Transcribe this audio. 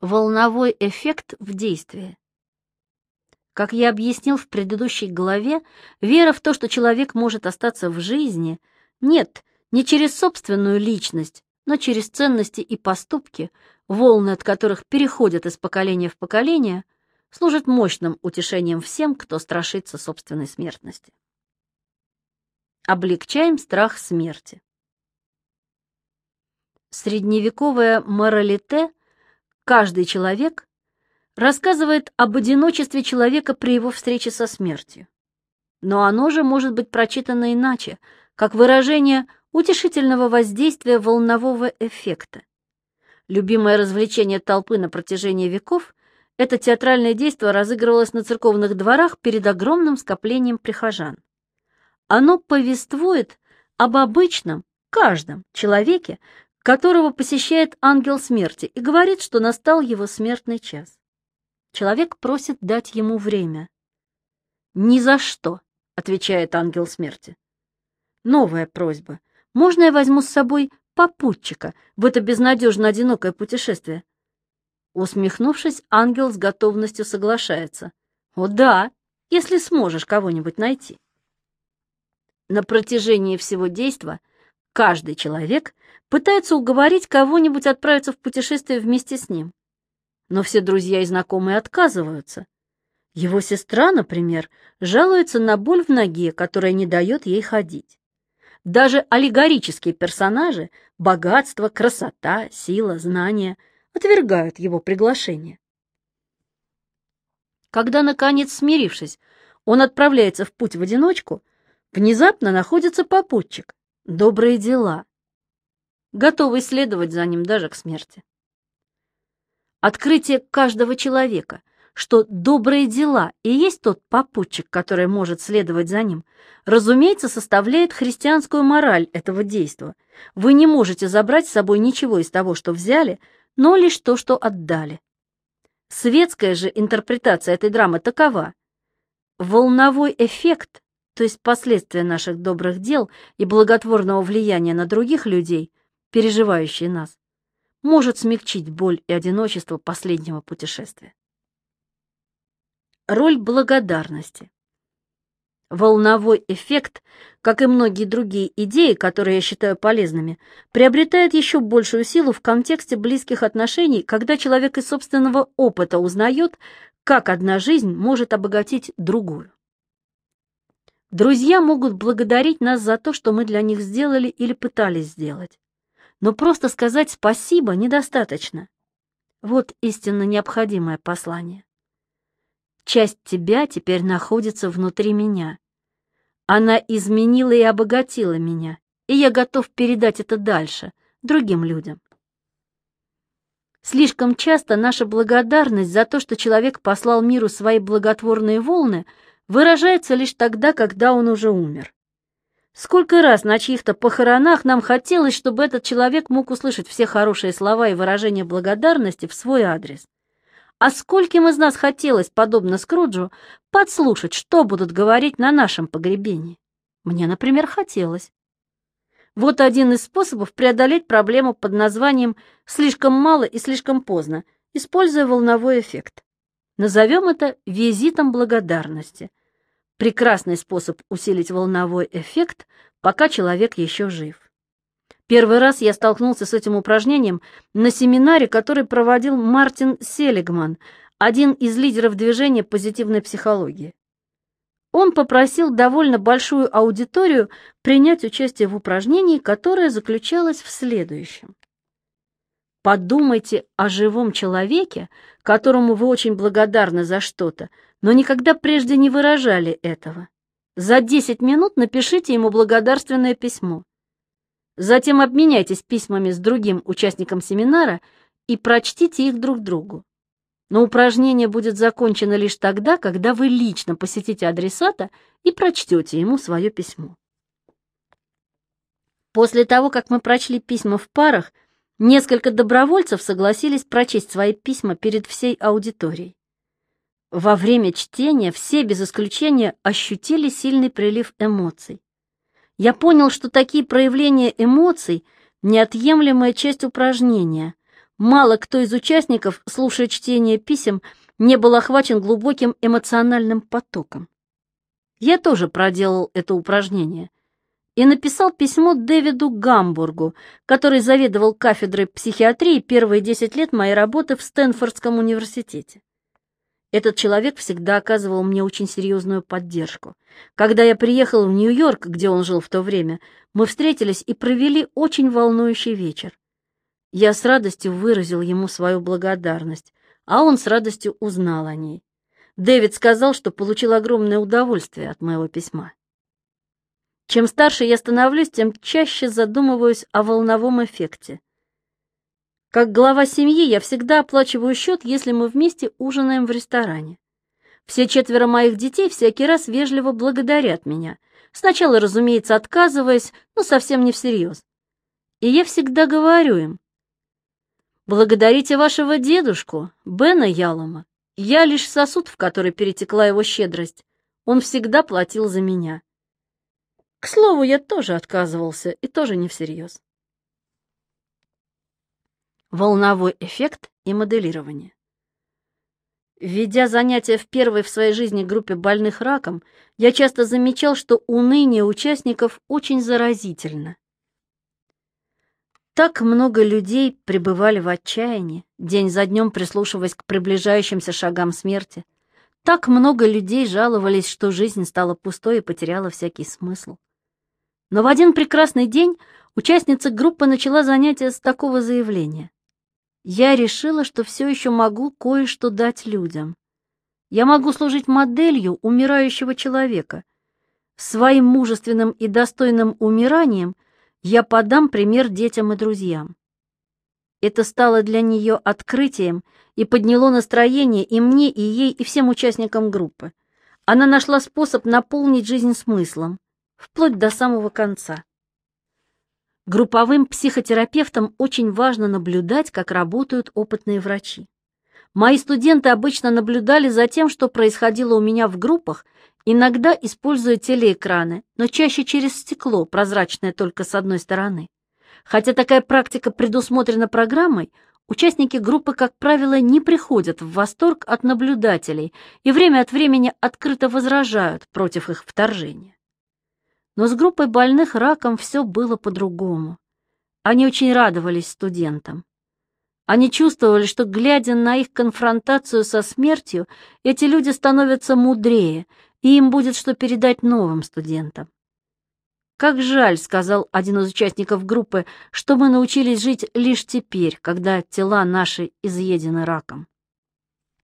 Волновой эффект в действии. Как я объяснил в предыдущей главе, вера в то, что человек может остаться в жизни, нет, не через собственную личность, но через ценности и поступки, волны от которых переходят из поколения в поколение, служит мощным утешением всем, кто страшится собственной смертности. Облегчаем страх смерти. Средневековое моралите «каждый человек» рассказывает об одиночестве человека при его встрече со смертью. Но оно же может быть прочитано иначе, как выражение утешительного воздействия волнового эффекта. Любимое развлечение толпы на протяжении веков, это театральное действо разыгрывалось на церковных дворах перед огромным скоплением прихожан. Оно повествует об обычном, каждом человеке, которого посещает ангел смерти и говорит, что настал его смертный час. Человек просит дать ему время. «Ни за что», — отвечает ангел смерти. Новая просьба. «Можно я возьму с собой попутчика в это безнадежно одинокое путешествие?» Усмехнувшись, ангел с готовностью соглашается. «О да, если сможешь кого-нибудь найти». На протяжении всего действа каждый человек пытается уговорить кого-нибудь отправиться в путешествие вместе с ним. Но все друзья и знакомые отказываются. Его сестра, например, жалуется на боль в ноге, которая не дает ей ходить. Даже аллегорические персонажи — богатство, красота, сила, знания — отвергают его приглашение. Когда, наконец, смирившись, он отправляется в путь в одиночку, Внезапно находится попутчик. Добрые дела. Готовый следовать за ним даже к смерти. Открытие каждого человека, что добрые дела и есть тот попутчик, который может следовать за ним, разумеется, составляет христианскую мораль этого действия. Вы не можете забрать с собой ничего из того, что взяли, но лишь то, что отдали. Светская же интерпретация этой драмы такова. Волновой эффект то есть последствия наших добрых дел и благотворного влияния на других людей, переживающие нас, может смягчить боль и одиночество последнего путешествия. Роль благодарности. Волновой эффект, как и многие другие идеи, которые я считаю полезными, приобретает еще большую силу в контексте близких отношений, когда человек из собственного опыта узнает, как одна жизнь может обогатить другую. Друзья могут благодарить нас за то, что мы для них сделали или пытались сделать. Но просто сказать спасибо недостаточно. Вот истинно необходимое послание. Часть тебя теперь находится внутри меня. Она изменила и обогатила меня, и я готов передать это дальше, другим людям. Слишком часто наша благодарность за то, что человек послал миру свои благотворные волны – выражается лишь тогда, когда он уже умер. Сколько раз на чьих-то похоронах нам хотелось, чтобы этот человек мог услышать все хорошие слова и выражения благодарности в свой адрес. А скольким из нас хотелось, подобно Скруджу, подслушать, что будут говорить на нашем погребении? Мне, например, хотелось. Вот один из способов преодолеть проблему под названием «слишком мало и слишком поздно», используя волновой эффект. Назовем это визитом благодарности. Прекрасный способ усилить волновой эффект, пока человек еще жив. Первый раз я столкнулся с этим упражнением на семинаре, который проводил Мартин Селигман, один из лидеров движения позитивной психологии. Он попросил довольно большую аудиторию принять участие в упражнении, которое заключалось в следующем. Подумайте о живом человеке, которому вы очень благодарны за что-то, но никогда прежде не выражали этого. За 10 минут напишите ему благодарственное письмо. Затем обменяйтесь письмами с другим участником семинара и прочтите их друг другу. Но упражнение будет закончено лишь тогда, когда вы лично посетите адресата и прочтете ему свое письмо. После того, как мы прочли письма в парах, Несколько добровольцев согласились прочесть свои письма перед всей аудиторией. Во время чтения все без исключения ощутили сильный прилив эмоций. Я понял, что такие проявления эмоций — неотъемлемая часть упражнения. Мало кто из участников, слушая чтение писем, не был охвачен глубоким эмоциональным потоком. Я тоже проделал это упражнение и написал письмо Дэвиду Гамбургу, который заведовал кафедрой психиатрии первые 10 лет моей работы в Стэнфордском университете. Этот человек всегда оказывал мне очень серьезную поддержку. Когда я приехал в Нью-Йорк, где он жил в то время, мы встретились и провели очень волнующий вечер. Я с радостью выразил ему свою благодарность, а он с радостью узнал о ней. Дэвид сказал, что получил огромное удовольствие от моего письма. Чем старше я становлюсь, тем чаще задумываюсь о волновом эффекте. Как глава семьи я всегда оплачиваю счет, если мы вместе ужинаем в ресторане. Все четверо моих детей всякий раз вежливо благодарят меня. Сначала, разумеется, отказываясь, но совсем не всерьез. И я всегда говорю им, Благодарите вашего дедушку, Бена Ялома. Я лишь сосуд, в который перетекла его щедрость. Он всегда платил за меня. К слову, я тоже отказывался, и тоже не всерьез. Волновой эффект и моделирование. Ведя занятия в первой в своей жизни группе больных раком, я часто замечал, что уныние участников очень заразительно. Так много людей пребывали в отчаянии, день за днем прислушиваясь к приближающимся шагам смерти. Так много людей жаловались, что жизнь стала пустой и потеряла всякий смысл. Но в один прекрасный день участница группы начала занятие с такого заявления. «Я решила, что все еще могу кое-что дать людям. Я могу служить моделью умирающего человека. Своим мужественным и достойным умиранием – я подам пример детям и друзьям. Это стало для нее открытием и подняло настроение и мне, и ей, и всем участникам группы. Она нашла способ наполнить жизнь смыслом, вплоть до самого конца. Групповым психотерапевтам очень важно наблюдать, как работают опытные врачи. Мои студенты обычно наблюдали за тем, что происходило у меня в группах, иногда используя телеэкраны, но чаще через стекло, прозрачное только с одной стороны. Хотя такая практика предусмотрена программой, участники группы, как правило, не приходят в восторг от наблюдателей и время от времени открыто возражают против их вторжения. Но с группой больных раком все было по-другому. Они очень радовались студентам. Они чувствовали, что, глядя на их конфронтацию со смертью, эти люди становятся мудрее, и им будет что передать новым студентам. «Как жаль», — сказал один из участников группы, — «что мы научились жить лишь теперь, когда тела наши изъедены раком».